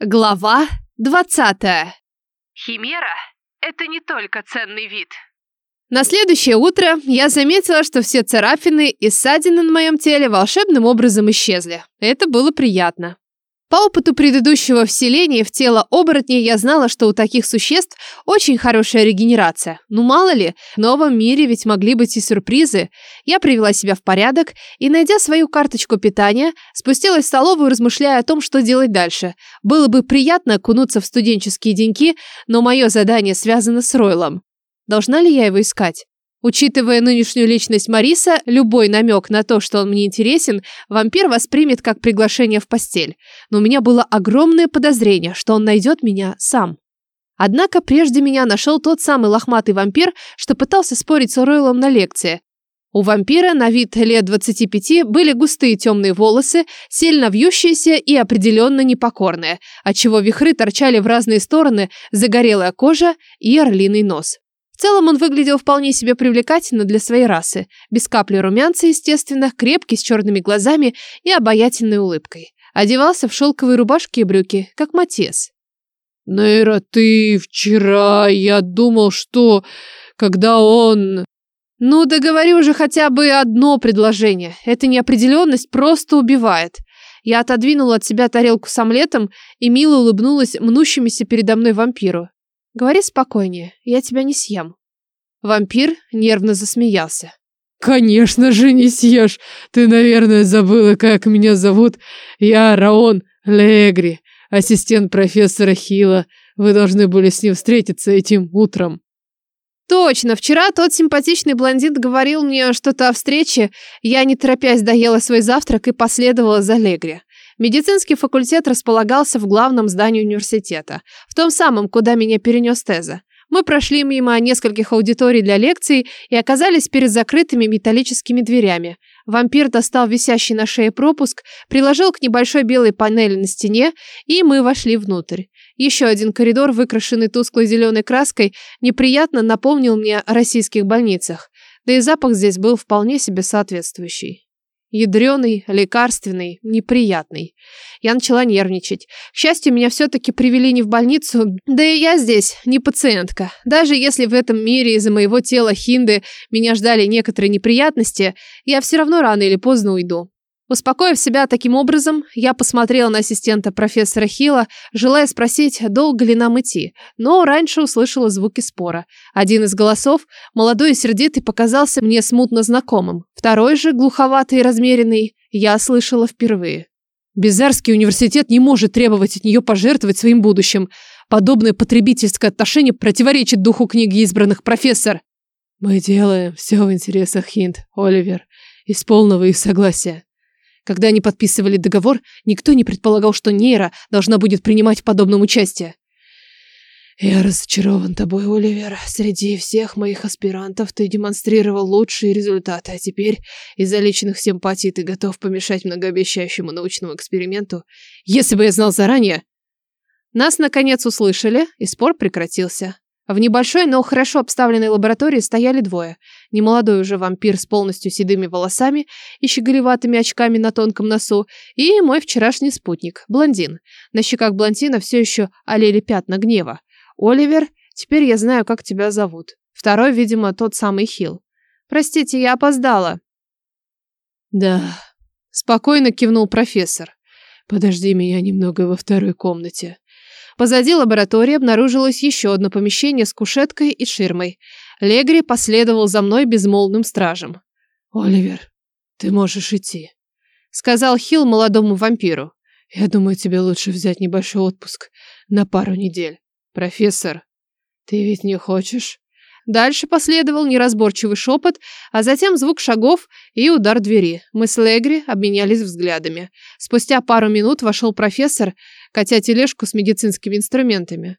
Глава двадцатая. Химера – это не только ценный вид. На следующее утро я заметила, что все царапины и ссадины на моем теле волшебным образом исчезли. Это было приятно. По опыту предыдущего вселения в тело оборотней я знала, что у таких существ очень хорошая регенерация. Ну мало ли, в новом мире ведь могли быть и сюрпризы. Я привела себя в порядок и, найдя свою карточку питания, спустилась в столовую, размышляя о том, что делать дальше. Было бы приятно окунуться в студенческие деньки, но мое задание связано с Ройлом. Должна ли я его искать? Учитывая нынешнюю личность Мариса, любой намек на то, что он мне интересен, вампир воспримет как приглашение в постель. Но у меня было огромное подозрение, что он найдет меня сам. Однако прежде меня нашел тот самый лохматый вампир, что пытался спорить с Ройлом на лекции. У вампира на вид лет 25 были густые темные волосы, сильно вьющиеся и определенно непокорные, отчего вихры торчали в разные стороны, загорелая кожа и орлиный нос. В целом он выглядел вполне себе привлекательно для своей расы, без капли румянца, естественно, крепкий, с черными глазами и обаятельной улыбкой. Одевался в шелковые рубашки и брюки, как Матес. «Нейра, ты вчера, я думал, что... когда он...» «Ну, да говори уже хотя бы одно предложение. Эта неопределенность просто убивает». Я отодвинула от себя тарелку с омлетом и мило улыбнулась мнущимися передо мной вампиру. Говори спокойнее, я тебя не съем. Вампир нервно засмеялся. Конечно же не съешь. Ты, наверное, забыла, как меня зовут. Я Раон Легри, ассистент профессора Хила. Вы должны были с ним встретиться этим утром. Точно, вчера тот симпатичный блондин говорил мне что-то о встрече. Я, не торопясь, доела свой завтрак и последовала за Легри. Медицинский факультет располагался в главном здании университета, в том самом, куда меня перенес Теза. Мы прошли мимо нескольких аудиторий для лекций и оказались перед закрытыми металлическими дверями. Вампир достал висящий на шее пропуск, приложил к небольшой белой панели на стене, и мы вошли внутрь. Еще один коридор, выкрашенный тусклой зеленой краской, неприятно напомнил мне о российских больницах. Да и запах здесь был вполне себе соответствующий. Ядреный, лекарственный, неприятный. Я начала нервничать. К счастью, меня все-таки привели не в больницу, да и я здесь не пациентка. Даже если в этом мире из-за моего тела Хинды меня ждали некоторые неприятности, я все равно рано или поздно уйду. Успокоив себя таким образом, я посмотрела на ассистента профессора Хила, желая спросить, долго ли нам идти, но раньше услышала звуки спора. Один из голосов, молодой и сердитый, показался мне смутно знакомым. Второй же, глуховатый и размеренный, я слышала впервые. Безарский университет не может требовать от нее пожертвовать своим будущим. Подобное потребительское отношение противоречит духу книги избранных профессор. Мы делаем все в интересах Хинд, Оливер, из полного их согласия. Когда они подписывали договор, никто не предполагал, что Нейра должна будет принимать в подобном участие. Я разочарован тобой, Оливер. Среди всех моих аспирантов ты демонстрировал лучшие результаты, а теперь из-за личных симпатий ты готов помешать многообещающему научному эксперименту. Если бы я знал заранее... Нас, наконец, услышали, и спор прекратился. В небольшой, но хорошо обставленной лаборатории стояли двое. Немолодой уже вампир с полностью седыми волосами и щеголеватыми очками на тонком носу, и мой вчерашний спутник, блондин. На щеках блондина все еще олели пятна гнева. «Оливер, теперь я знаю, как тебя зовут». Второй, видимо, тот самый Хил. «Простите, я опоздала». «Да», — спокойно кивнул профессор. «Подожди меня немного во второй комнате». Позади лаборатории обнаружилось еще одно помещение с кушеткой и ширмой. Легри последовал за мной безмолвным стражем. «Оливер, ты можешь идти», — сказал Хилл молодому вампиру. «Я думаю, тебе лучше взять небольшой отпуск на пару недель. Профессор, ты ведь не хочешь?» Дальше последовал неразборчивый шепот, а затем звук шагов и удар двери. Мы с Легри обменялись взглядами. Спустя пару минут вошел профессор, катя тележку с медицинскими инструментами.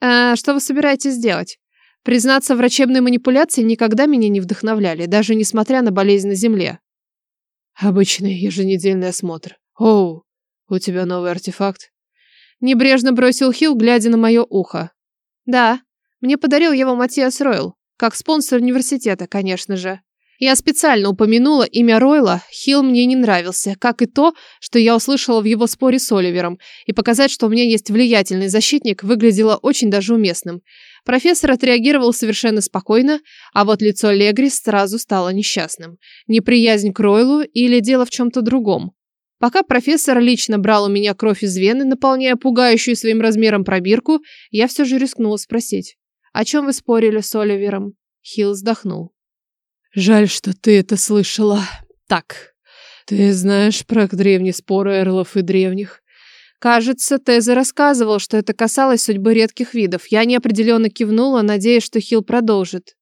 «А что вы собираетесь делать?» Признаться, врачебные манипуляции никогда меня не вдохновляли, даже несмотря на болезнь на земле. Обычный еженедельный осмотр. Оу, у тебя новый артефакт? Небрежно бросил Хилл, глядя на мое ухо. Да, мне подарил его Матиас Ройл, как спонсор университета, конечно же. Я специально упомянула имя Ройла, Хилл мне не нравился, как и то, что я услышала в его споре с Оливером, и показать, что у меня есть влиятельный защитник, выглядело очень даже уместным. Профессор отреагировал совершенно спокойно, а вот лицо Легри сразу стало несчастным. Неприязнь к Ройлу или дело в чем-то другом. Пока профессор лично брал у меня кровь из вены, наполняя пугающую своим размером пробирку, я все же рискнула спросить. «О чем вы спорили с Оливером?» Хилл вздохнул. Жаль, что ты это слышала. Так, ты знаешь про древние споры эрлов и древних? Кажется, Теза рассказывал, что это касалось судьбы редких видов. Я неопределенно кивнула, надеясь, что Хилл продолжит.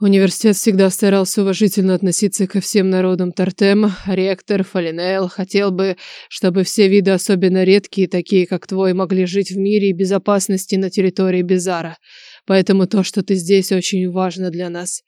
Университет всегда старался уважительно относиться ко всем народам Тартема. Ректор Фалинел хотел бы, чтобы все виды, особенно редкие, такие как твой, могли жить в мире и безопасности на территории Безара. Поэтому то, что ты здесь, очень важно для нас.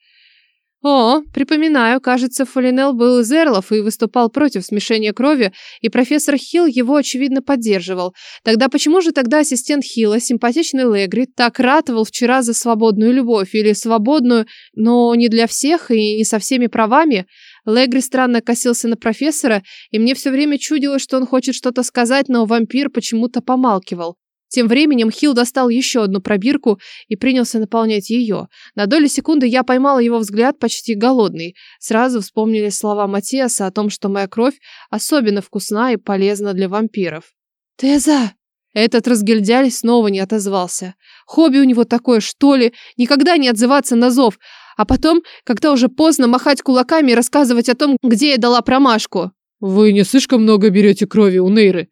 О, припоминаю, кажется, Фолинел был из Эрлов и выступал против смешения крови, и профессор Хилл его, очевидно, поддерживал. Тогда почему же тогда ассистент Хилла, симпатичный Легри, так ратовал вчера за свободную любовь, или свободную, но не для всех и не со всеми правами? Легри странно косился на профессора, и мне все время чудилось, что он хочет что-то сказать, но вампир почему-то помалкивал. Тем временем Хилл достал еще одну пробирку и принялся наполнять ее. На долю секунды я поймала его взгляд почти голодный. Сразу вспомнили слова Матиаса о том, что моя кровь особенно вкусна и полезна для вампиров. «Теза!» Этот разгильдяй снова не отозвался. Хобби у него такое, что ли, никогда не отзываться на зов, а потом, когда уже поздно, махать кулаками и рассказывать о том, где я дала промашку. «Вы не слишком много берете крови у Нейры?»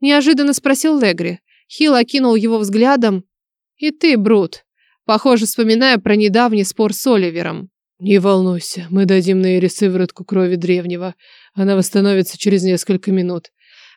Неожиданно спросил Легри. Хил окинул его взглядом. «И ты, Брут, похоже, вспоминая про недавний спор с Оливером». «Не волнуйся, мы дадим Нейре сыворотку крови древнего. Она восстановится через несколько минут».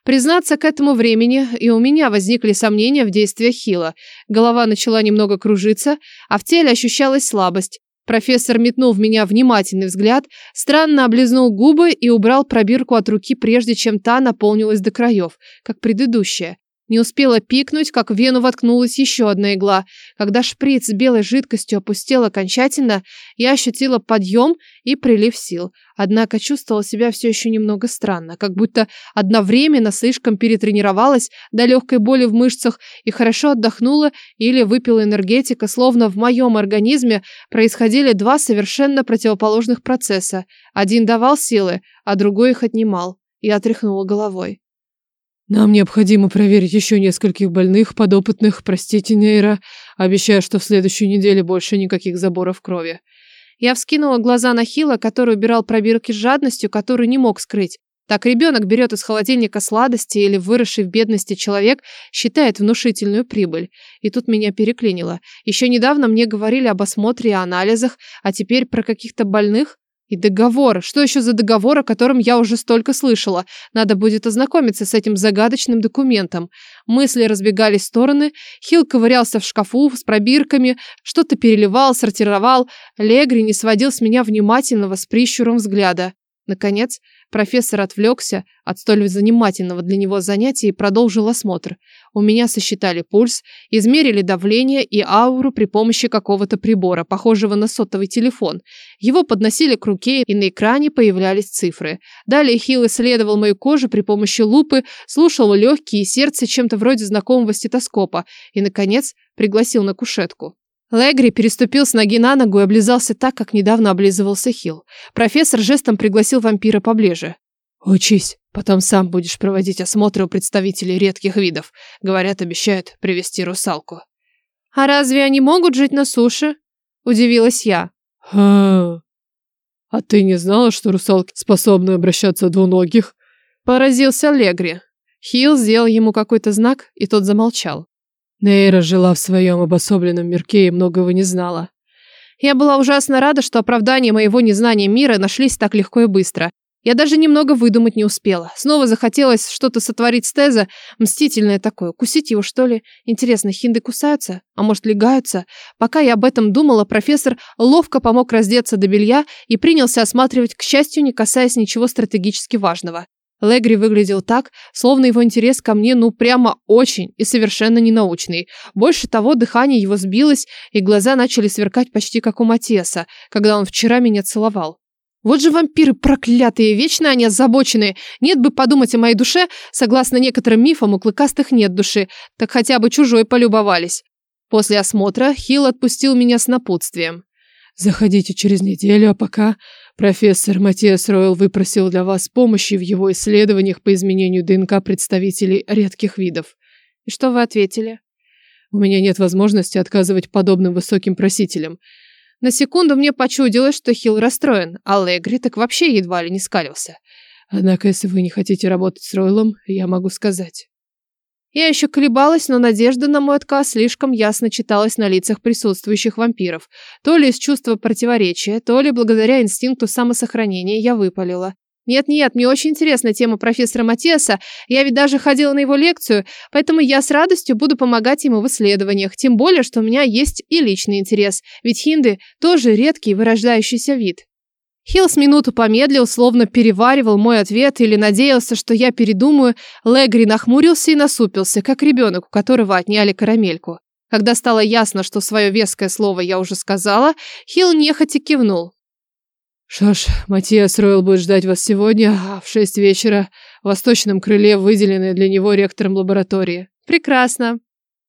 Признаться, к этому времени и у меня возникли сомнения в действиях Хила. Голова начала немного кружиться, а в теле ощущалась слабость. Профессор метнул в меня внимательный взгляд, странно облизнул губы и убрал пробирку от руки, прежде чем та наполнилась до краев, как предыдущая. Не успела пикнуть, как в вену воткнулась еще одна игла. Когда шприц с белой жидкостью опустел окончательно, я ощутила подъем и прилив сил. Однако чувствовала себя все еще немного странно, как будто одновременно слишком перетренировалась до легкой боли в мышцах и хорошо отдохнула или выпила энергетика, словно в моем организме происходили два совершенно противоположных процесса. Один давал силы, а другой их отнимал. Я отряхнула головой. Нам необходимо проверить еще нескольких больных, подопытных, простите, Нейра. Обещаю, что в следующей неделе больше никаких заборов крови. Я вскинула глаза на Хила, который убирал пробирки с жадностью, которую не мог скрыть. Так ребенок берет из холодильника сладости или выросший в бедности человек считает внушительную прибыль. И тут меня переклинило. Еще недавно мне говорили об осмотре и анализах, а теперь про каких-то больных? И договор. Что еще за договор, о котором я уже столько слышала? Надо будет ознакомиться с этим загадочным документом. Мысли разбегались в стороны. Хил ковырялся в шкафу с пробирками, что-то переливал, сортировал. Легри не сводил с меня внимательного с прищуром взгляда. Наконец, профессор отвлекся от столь занимательного для него занятия и продолжил осмотр. У меня сосчитали пульс, измерили давление и ауру при помощи какого-то прибора, похожего на сотовый телефон. Его подносили к руке, и на экране появлялись цифры. Далее Хилл исследовал мою кожу при помощи лупы, слушал легкие и сердце чем-то вроде знакомого стетоскопа и, наконец, пригласил на кушетку. Легри переступил с ноги на ногу и облизался так, как недавно облизывался Хил. Профессор жестом пригласил вампира поближе. «Учись, потом сам будешь проводить осмотры у представителей редких видов. Говорят, обещают привести русалку». «А разве они могут жить на суше?» – удивилась я. «Ха... А ты не знала, что русалки способны обращаться двуногих?» Поразился Легри. Хил сделал ему какой-то знак, и тот замолчал. Нейра жила в своем обособленном мирке и многого не знала. Я была ужасно рада, что оправдания моего незнания мира нашлись так легко и быстро. Я даже немного выдумать не успела. Снова захотелось что-то сотворить с Теза, мстительное такое. Кусить его, что ли? Интересно, хинды кусаются? А может, легаются? Пока я об этом думала, профессор ловко помог раздеться до белья и принялся осматривать, к счастью, не касаясь ничего стратегически важного. Легри выглядел так, словно его интерес ко мне ну прямо очень и совершенно ненаучный. Больше того, дыхание его сбилось, и глаза начали сверкать почти как у Матеса, когда он вчера меня целовал. Вот же вампиры проклятые, вечно они озабоченные. Нет бы подумать о моей душе, согласно некоторым мифам, у клыкастых нет души, так хотя бы чужой полюбовались. После осмотра Хилл отпустил меня с напутствием. Заходите через неделю, а пока профессор Матиас Ройл выпросил для вас помощи в его исследованиях по изменению ДНК представителей редких видов. И что вы ответили? У меня нет возможности отказывать подобным высоким просителям. На секунду мне почудилось, что Хилл расстроен, а Легри так вообще едва ли не скалился. Однако, если вы не хотите работать с Ройлом, я могу сказать. Я еще колебалась, но надежда на мой отказ слишком ясно читалась на лицах присутствующих вампиров. То ли из чувства противоречия, то ли благодаря инстинкту самосохранения я выпалила. Нет-нет, мне очень интересна тема профессора Матиаса, я ведь даже ходила на его лекцию, поэтому я с радостью буду помогать ему в исследованиях, тем более, что у меня есть и личный интерес, ведь хинды тоже редкий вырождающийся вид. Хилл с минуту помедлил, словно переваривал мой ответ или надеялся, что я передумаю. Легри нахмурился и насупился, как ребенок, у которого отняли карамельку. Когда стало ясно, что свое веское слово я уже сказала, Хилл нехотя кивнул. Что ж, Матиас Ройл будет ждать вас сегодня а в шесть вечера в восточном крыле, выделенной для него ректором лаборатории. Прекрасно.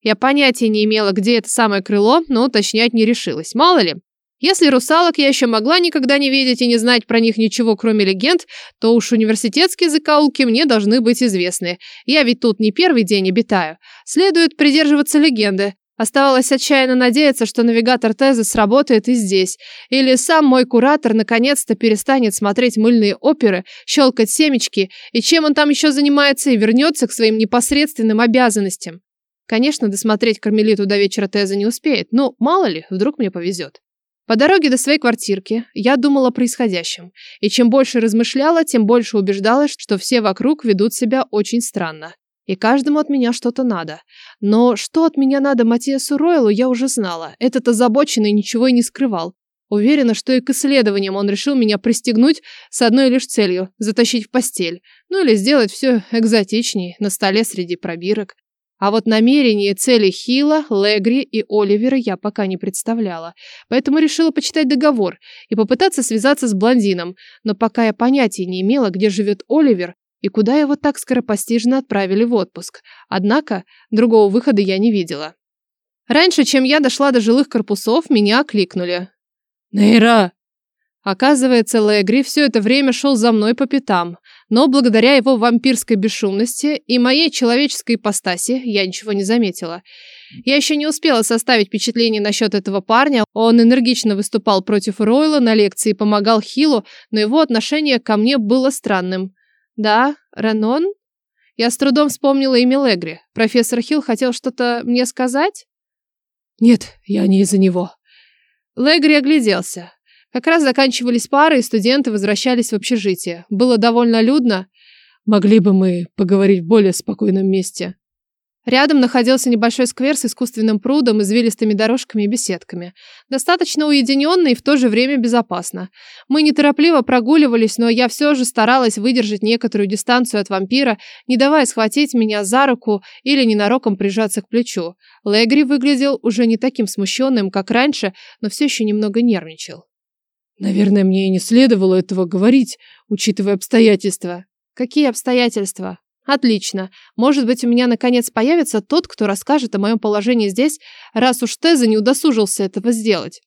Я понятия не имела, где это самое крыло, но уточнять не решилась. Мало ли. Если русалок я еще могла никогда не видеть и не знать про них ничего, кроме легенд, то уж университетские закоулки мне должны быть известны. Я ведь тут не первый день обитаю. Следует придерживаться легенды. Оставалось отчаянно надеяться, что навигатор Тезы сработает и здесь. Или сам мой куратор наконец-то перестанет смотреть мыльные оперы, щелкать семечки, и чем он там еще занимается, и вернется к своим непосредственным обязанностям. Конечно, досмотреть Кармелиту до вечера Теза не успеет, но мало ли, вдруг мне повезет. По дороге до своей квартирки я думала о происходящем, и чем больше размышляла, тем больше убеждалась, что все вокруг ведут себя очень странно. И каждому от меня что-то надо. Но что от меня надо Матиасу Ройлу, я уже знала. Этот озабоченный ничего и не скрывал. Уверена, что и к исследованиям он решил меня пристегнуть с одной лишь целью – затащить в постель. Ну или сделать все экзотичней, на столе среди пробирок. А вот намерения и цели Хила, Легри и Оливера я пока не представляла. Поэтому решила почитать договор и попытаться связаться с блондином. Но пока я понятия не имела, где живет Оливер, и куда его так скоропостижно отправили в отпуск. Однако другого выхода я не видела. Раньше, чем я дошла до жилых корпусов, меня окликнули. «Нейра!» Оказывается, Легри все это время шел за мной по пятам, но благодаря его вампирской бесшумности и моей человеческой ипостаси я ничего не заметила. Я еще не успела составить впечатление насчет этого парня. Он энергично выступал против Ройла на лекции и помогал Хилу, но его отношение ко мне было странным. Да, Ренон? Я с трудом вспомнила имя Легри. Профессор Хилл хотел что-то мне сказать? Нет, я не из-за него. Легри огляделся. Как раз заканчивались пары, и студенты возвращались в общежитие. Было довольно людно. Могли бы мы поговорить в более спокойном месте. Рядом находился небольшой сквер с искусственным прудом, извилистыми дорожками и беседками. Достаточно уединенно и в то же время безопасно. Мы неторопливо прогуливались, но я все же старалась выдержать некоторую дистанцию от вампира, не давая схватить меня за руку или ненароком прижаться к плечу. Легри выглядел уже не таким смущенным, как раньше, но все еще немного нервничал. Наверное, мне и не следовало этого говорить, учитывая обстоятельства. Какие обстоятельства? Отлично. Может быть, у меня наконец появится тот, кто расскажет о моем положении здесь, раз уж Теза не удосужился этого сделать.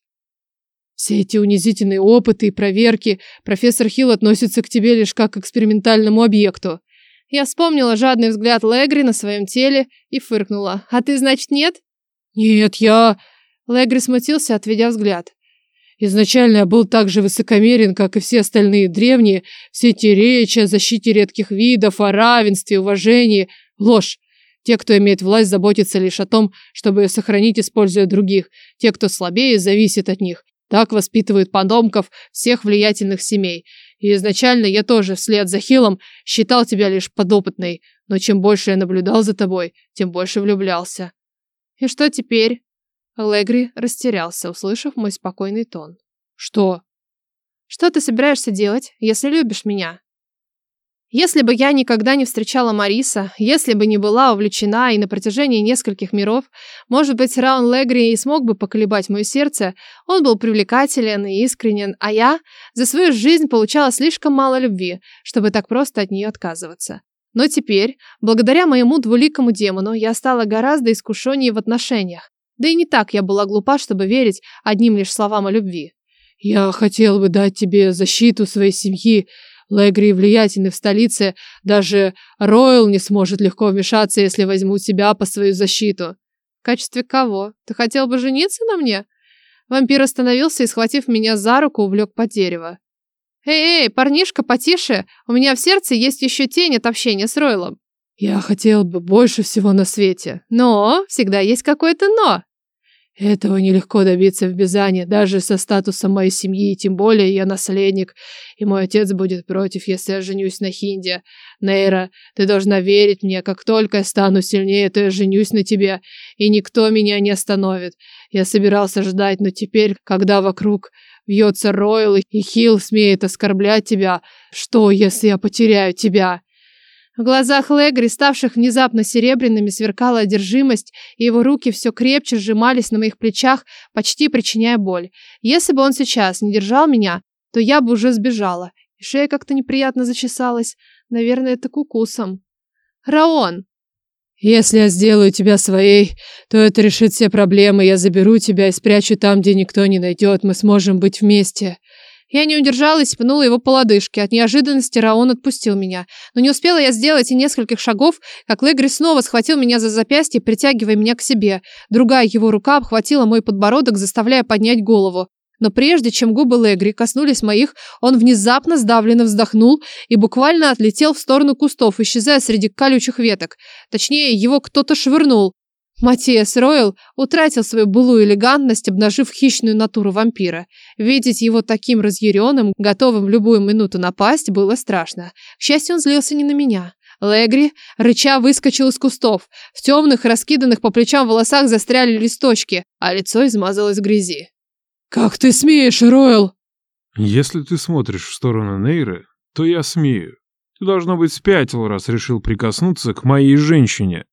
Все эти унизительные опыты и проверки, профессор Хилл относится к тебе лишь как к экспериментальному объекту. Я вспомнила жадный взгляд Легри на своем теле и фыркнула. А ты, значит, нет? Нет, я... Легри смутился, отведя взгляд. Изначально я был так же высокомерен, как и все остальные древние. Все эти речи о защите редких видов, о равенстве, уважении. Ложь. Те, кто имеет власть, заботятся лишь о том, чтобы ее сохранить, используя других. Те, кто слабее, зависят от них. Так воспитывают потомков всех влиятельных семей. И изначально я тоже, вслед за Хилом, считал тебя лишь подопытной. Но чем больше я наблюдал за тобой, тем больше влюблялся. И что теперь? Легри растерялся, услышав мой спокойный тон. «Что?» «Что ты собираешься делать, если любишь меня?» Если бы я никогда не встречала Мариса, если бы не была увлечена и на протяжении нескольких миров, может быть, Раун Легри и смог бы поколебать мое сердце, он был привлекателен и искренен, а я за свою жизнь получала слишком мало любви, чтобы так просто от нее отказываться. Но теперь, благодаря моему двуликому демону, я стала гораздо искушеннее в отношениях. Да и не так я была глупа, чтобы верить одним лишь словам о любви. «Я хотел бы дать тебе защиту своей семьи, Легри влиятельны в столице, даже Ройл не сможет легко вмешаться, если возьмут себя по свою защиту. В качестве кого? Ты хотел бы жениться на мне? Вампир остановился и, схватив меня за руку, увлек под дерево. Эй, эй, парнишка, потише, у меня в сердце есть еще тень от общения с Ройлом. Я хотел бы больше всего на свете. Но всегда есть какое-то но. Этого нелегко добиться в Бизане, даже со статусом моей семьи, тем более я наследник, и мой отец будет против, если я женюсь на Хинде. Нейра, ты должна верить мне, как только я стану сильнее, то я женюсь на тебе, и никто меня не остановит. Я собирался ждать, но теперь, когда вокруг вьется Ройл, и Хилл смеет оскорблять тебя, что, если я потеряю тебя?» В глазах Легри, ставших внезапно серебряными, сверкала одержимость, и его руки все крепче сжимались на моих плечах, почти причиняя боль. Если бы он сейчас не держал меня, то я бы уже сбежала. И шея как-то неприятно зачесалась. Наверное, это кукусом. Раон! Если я сделаю тебя своей, то это решит все проблемы. Я заберу тебя и спрячу там, где никто не найдет. Мы сможем быть вместе. Я не удержалась и пнула его по лодыжке. От неожиданности Раон отпустил меня. Но не успела я сделать и нескольких шагов, как Легри снова схватил меня за запястье, притягивая меня к себе. Другая его рука обхватила мой подбородок, заставляя поднять голову. Но прежде чем губы Легри коснулись моих, он внезапно сдавленно вздохнул и буквально отлетел в сторону кустов, исчезая среди колючих веток. Точнее, его кто-то швырнул. Матиас Ройл утратил свою былую элегантность, обнажив хищную натуру вампира. Видеть его таким разъяренным, готовым в любую минуту напасть, было страшно. К счастью, он злился не на меня. Легри, рыча, выскочил из кустов. В темных, раскиданных по плечам волосах застряли листочки, а лицо измазалось в грязи. «Как ты смеешь, Ройл?» «Если ты смотришь в сторону Нейры, то я смею. Ты, должно быть, спятил, раз решил прикоснуться к моей женщине».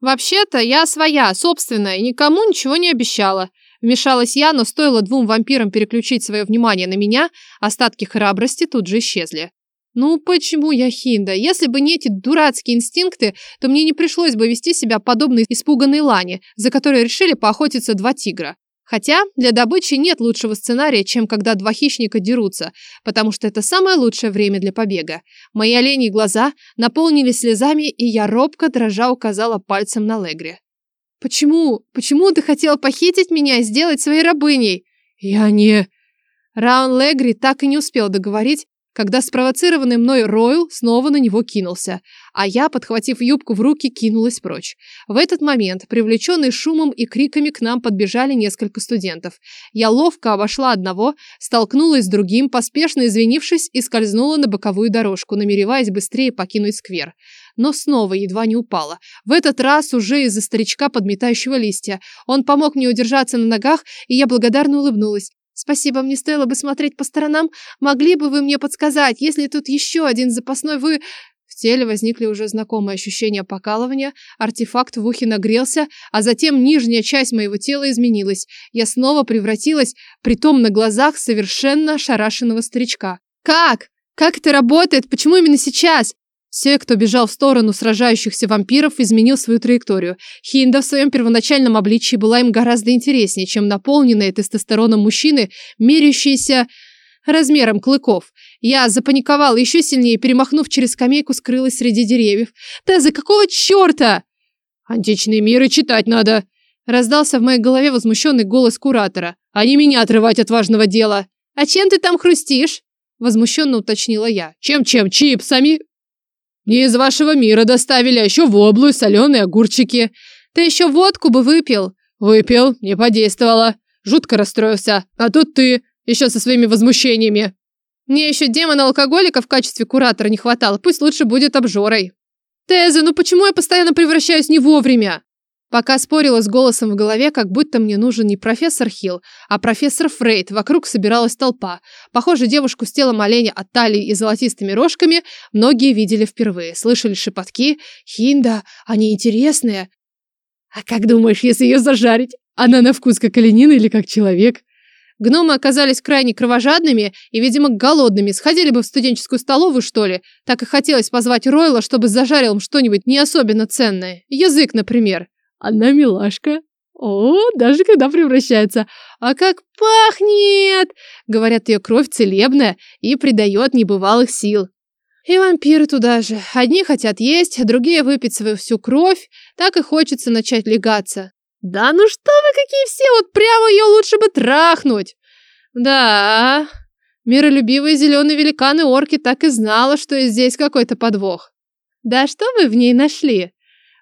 «Вообще-то я своя, собственная, никому ничего не обещала». Вмешалась я, но стоило двум вампирам переключить свое внимание на меня, остатки храбрости тут же исчезли. Ну почему я Хинда? Если бы не эти дурацкие инстинкты, то мне не пришлось бы вести себя подобно испуганной Лане, за которой решили поохотиться два тигра. Хотя для добычи нет лучшего сценария, чем когда два хищника дерутся, потому что это самое лучшее время для побега. Мои оленьи глаза наполнились слезами, и я робко дрожа указала пальцем на Легри. «Почему? Почему ты хотел похитить меня и сделать своей рабыней?» «Я не...» Раун Легри так и не успел договорить, когда спровоцированный мной Ройл снова на него кинулся, а я, подхватив юбку в руки, кинулась прочь. В этот момент, привлеченный шумом и криками, к нам подбежали несколько студентов. Я ловко обошла одного, столкнулась с другим, поспешно извинившись и скользнула на боковую дорожку, намереваясь быстрее покинуть сквер. Но снова едва не упала. В этот раз уже из-за старичка, подметающего листья. Он помог мне удержаться на ногах, и я благодарно улыбнулась. Спасибо, мне стоило бы смотреть по сторонам. Могли бы вы мне подсказать, если тут еще один запасной вы... В теле возникли уже знакомые ощущения покалывания, артефакт в ухе нагрелся, а затем нижняя часть моего тела изменилась. Я снова превратилась, притом на глазах совершенно ошарашенного старичка. «Как? Как это работает? Почему именно сейчас?» Все, кто бежал в сторону сражающихся вампиров, изменил свою траекторию. Хинда в своем первоначальном обличии была им гораздо интереснее, чем наполненные тестостероном мужчины, меряющиеся размером клыков. Я запаниковала еще сильнее, перемахнув через скамейку, скрылась среди деревьев. «Да за какого черта?» «Античные миры читать надо!» Раздался в моей голове возмущенный голос куратора. «А не меня отрывать от важного дела!» «А чем ты там хрустишь?» Возмущенно уточнила я. «Чем-чем? Чипсами?» Не из вашего мира доставили, а еще воблу и соленые огурчики. Ты еще водку бы выпил. Выпил, не подействовало. Жутко расстроился. А тут ты, еще со своими возмущениями. Мне еще демона алкоголика в качестве куратора не хватало. Пусть лучше будет обжорой. Теза, ну почему я постоянно превращаюсь не вовремя? Пока спорила с голосом в голове, как будто мне нужен не профессор Хилл, а профессор Фрейд. Вокруг собиралась толпа. Похоже, девушку с телом оленя от талии и золотистыми рожками многие видели впервые. Слышали шепотки. «Хинда, они интересные». «А как думаешь, если ее зажарить? Она на вкус как оленина или как человек?» Гномы оказались крайне кровожадными и, видимо, голодными. Сходили бы в студенческую столовую, что ли. Так и хотелось позвать Ройла, чтобы зажарил им что-нибудь не особенно ценное. Язык, например. Она милашка. О, даже когда превращается. А как пахнет! Говорят, ее кровь целебная и придает небывалых сил. И вампиры туда же. Одни хотят есть, другие выпить свою всю кровь. Так и хочется начать легаться. Да ну что вы какие все, вот прямо ее лучше бы трахнуть. Да, миролюбивые зеленые великаны-орки так и знала, что здесь какой-то подвох. Да что вы в ней нашли?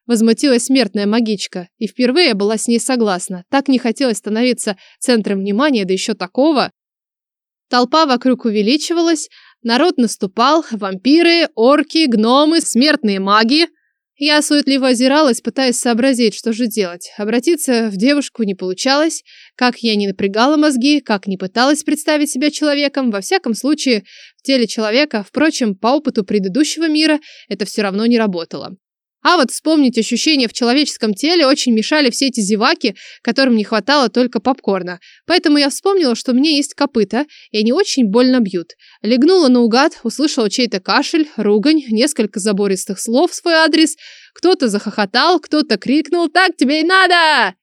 Возмутилась смертная магичка, и впервые была с ней согласна. Так не хотелось становиться центром внимания, да еще такого. Толпа вокруг увеличивалась, народ наступал, вампиры, орки, гномы, смертные маги – я суетливо озиралась, пытаясь сообразить, что же делать. Обратиться в девушку не получалось. Как я не напрягала мозги, как не пыталась представить себя человеком, во всяком случае, в теле человека, впрочем, по опыту предыдущего мира, это все равно не работало. А вот вспомнить ощущения в человеческом теле очень мешали все эти зеваки, которым не хватало только попкорна. Поэтому я вспомнила, что меня есть копыта, и они очень больно бьют. Легнула наугад, услышала чей-то кашель, ругань, несколько забористых слов в свой адрес. Кто-то захохотал, кто-то крикнул «Так тебе и надо!».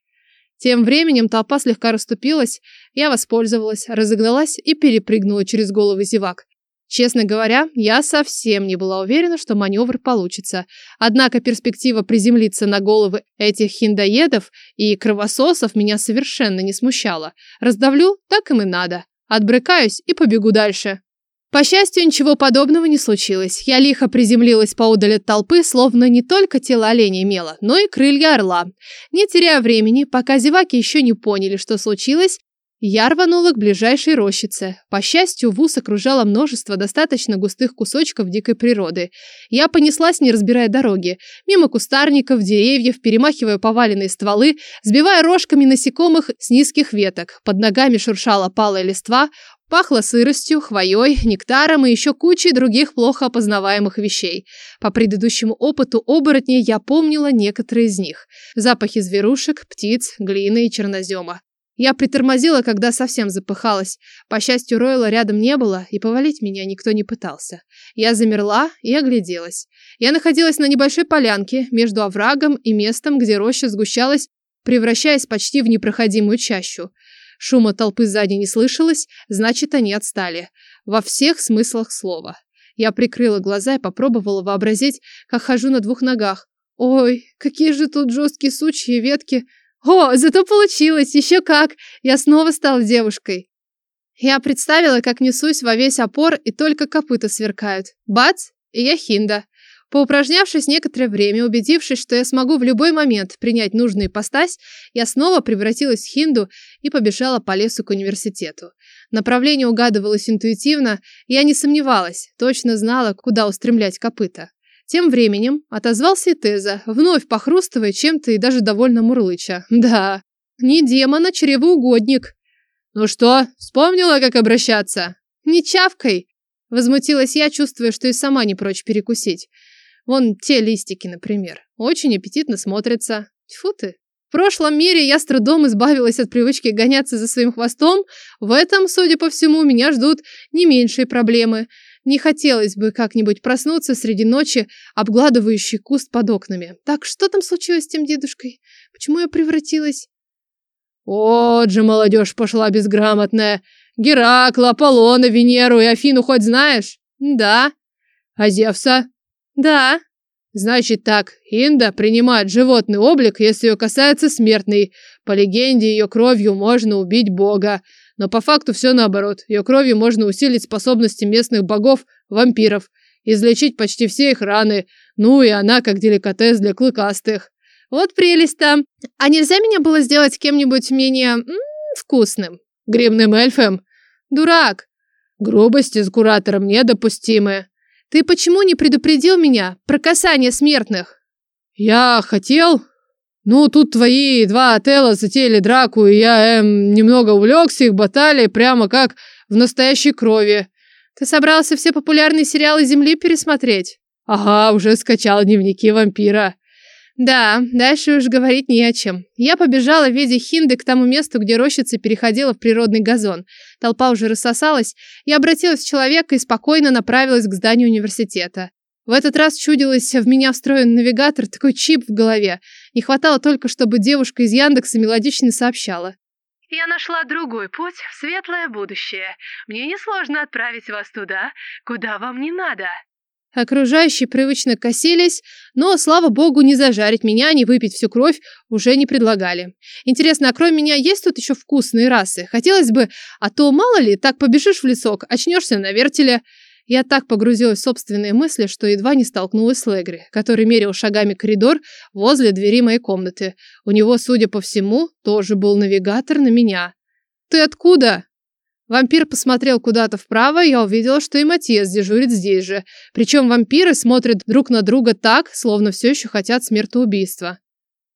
Тем временем толпа слегка расступилась, я воспользовалась, разогналась и перепрыгнула через головы зевак. Честно говоря, я совсем не была уверена, что маневр получится. Однако перспектива приземлиться на головы этих хиндоедов и кровососов меня совершенно не смущала. Раздавлю, так им и надо. Отбрыкаюсь и побегу дальше. По счастью, ничего подобного не случилось. Я лихо приземлилась поодаль от толпы, словно не только тело оленя имело, но и крылья орла. Не теряя времени, пока зеваки еще не поняли, что случилось, я рванула к ближайшей рощице. По счастью, вуз окружало множество достаточно густых кусочков дикой природы. Я понеслась, не разбирая дороги, мимо кустарников, деревьев, перемахивая поваленные стволы, сбивая рожками насекомых с низких веток. Под ногами шуршала палая листва, Пахло сыростью, хвоей, нектаром и еще кучей других плохо опознаваемых вещей. По предыдущему опыту оборотней я помнила некоторые из них. Запахи зверушек, птиц, глины и чернозема. Я притормозила, когда совсем запыхалась. По счастью, Ройла рядом не было, и повалить меня никто не пытался. Я замерла и огляделась. Я находилась на небольшой полянке между оврагом и местом, где роща сгущалась, превращаясь почти в непроходимую чащу. Шума толпы сзади не слышалось, значит, они отстали. Во всех смыслах слова. Я прикрыла глаза и попробовала вообразить, как хожу на двух ногах. Ой, какие же тут жесткие сучьи и ветки. О, зато получилось, еще как! Я снова стала девушкой. Я представила, как несусь во весь опор, и только копыта сверкают. Бац! И я Хинда. Поупражнявшись некоторое время, убедившись, что я смогу в любой момент принять нужную ипостась, я снова превратилась в Хинду и побежала по лесу к университету. Направление угадывалось интуитивно, я не сомневалась, точно знала, куда устремлять копыта. Тем временем отозвался и Теза, вновь похрустывая чем-то и даже довольно мурлыча. Да, не демон, а чревоугодник. Ну что, вспомнила, как обращаться? Не чавкой! Возмутилась я, чувствуя, что и сама не прочь перекусить. Вон те листики, например. Очень аппетитно смотрятся. Тьфу ты. В прошлом мире я с трудом избавилась от привычки гоняться за своим хвостом. В этом, судя по всему, меня ждут не меньшие проблемы. Не хотелось бы как-нибудь проснуться среди ночи, обгладывающий куст под окнами. Так что там случилось с тем дедушкой? Почему я превратилась? Вот же молодежь пошла безграмотная. Геракла, Аполлона, Венеру и Афину хоть знаешь? Да. А Зевса? Да. Значит так, Инда принимает животный облик, если ее касается смертный. По легенде, ее кровью можно убить бога. Но по факту все наоборот. Ее кровью можно усилить способности местных богов-вампиров, излечить почти все их раны, ну и она как деликатес для клыкастых. Вот прелесть там. А нельзя меня было сделать кем-нибудь менее м -м, вкусным? Гримным эльфом? Дурак. Грубости с куратором недопустимы. Ты почему не предупредил меня про касание смертных? Я хотел, Ну, тут твои два тела затеяли драку, и я, эм, немного увлекся их баталией, прямо как в настоящей крови. Ты собрался все популярные сериалы Земли пересмотреть? Ага, уже скачал дневники вампира. Да, дальше уж говорить не о чем. Я побежала в виде хинды к тому месту, где рощица переходила в природный газон. Толпа уже рассосалась. Я обратилась в человека и спокойно направилась к зданию университета. В этот раз чудилось в меня встроен навигатор, такой чип в голове. Не хватало только, чтобы девушка из Яндекса мелодично сообщала. Я нашла другой путь в светлое будущее. Мне несложно отправить вас туда, куда вам не надо. Окружающие привычно косились, но, слава богу, не зажарить меня, не выпить всю кровь уже не предлагали. Интересно, а кроме меня есть тут еще вкусные расы? Хотелось бы, а то, мало ли, так побежишь в лесок, очнешься на вертеле. Я так погрузилась в собственные мысли, что едва не столкнулась с Легри, который мерил шагами коридор возле двери моей комнаты. У него, судя по всему, тоже был навигатор на меня. «Ты откуда?» Вампир посмотрел куда-то вправо, и я увидела, что и Матиас дежурит здесь же. Причем вампиры смотрят друг на друга так, словно все еще хотят смертоубийства.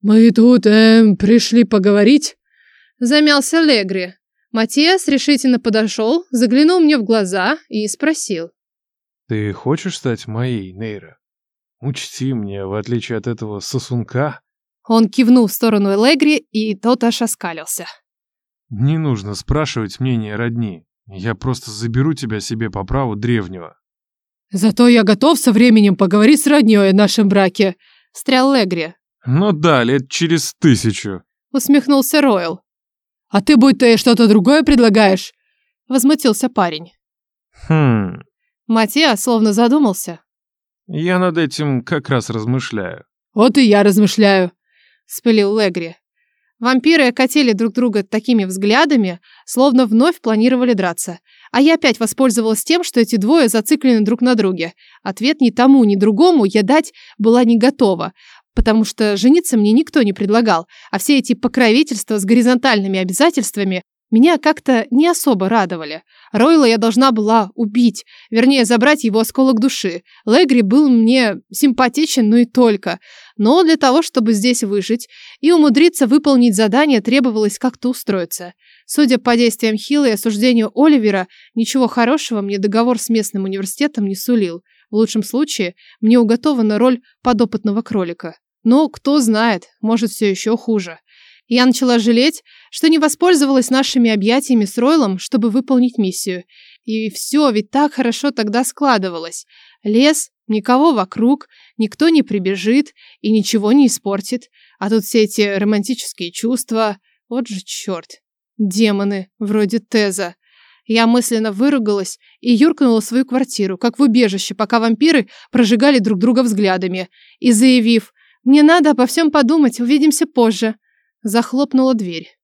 «Мы тут, эм, пришли поговорить?» Замялся Легри. Матиас решительно подошел, заглянул мне в глаза и спросил. «Ты хочешь стать моей, Нейра? Учти мне, в отличие от этого сосунка...» Он кивнул в сторону Легри, и тот аж оскалился. Не нужно спрашивать мнение родни. Я просто заберу тебя себе по праву древнего. Зато я готов со временем поговорить с роднёй о нашем браке, встрял Легри. Ну да, лет через тысячу. Усмехнулся Ройл. А ты будто что-то другое предлагаешь? Возмутился парень. Хм. Матиа словно задумался. Я над этим как раз размышляю. Вот и я размышляю. Спылил Легри. Вампиры окатили друг друга такими взглядами, словно вновь планировали драться. А я опять воспользовалась тем, что эти двое зациклены друг на друге. Ответ ни тому, ни другому я дать была не готова, потому что жениться мне никто не предлагал, а все эти покровительства с горизонтальными обязательствами меня как-то не особо радовали. Ройла я должна была убить, вернее, забрать его осколок души. Легри был мне симпатичен, но и только. Но для того, чтобы здесь выжить и умудриться выполнить задание, требовалось как-то устроиться. Судя по действиям Хилла и осуждению Оливера, ничего хорошего мне договор с местным университетом не сулил. В лучшем случае, мне уготована роль подопытного кролика. Но кто знает, может все еще хуже. Я начала жалеть, что не воспользовалась нашими объятиями с Ройлом, чтобы выполнить миссию. И все ведь так хорошо тогда складывалось. Лес, никого вокруг, никто не прибежит и ничего не испортит. А тут все эти романтические чувства. Вот же черт. Демоны, вроде Теза. Я мысленно выругалась и юркнула в свою квартиру, как в убежище, пока вампиры прожигали друг друга взглядами. И заявив, «Мне надо обо всем подумать, увидимся позже», захлопнула дверь.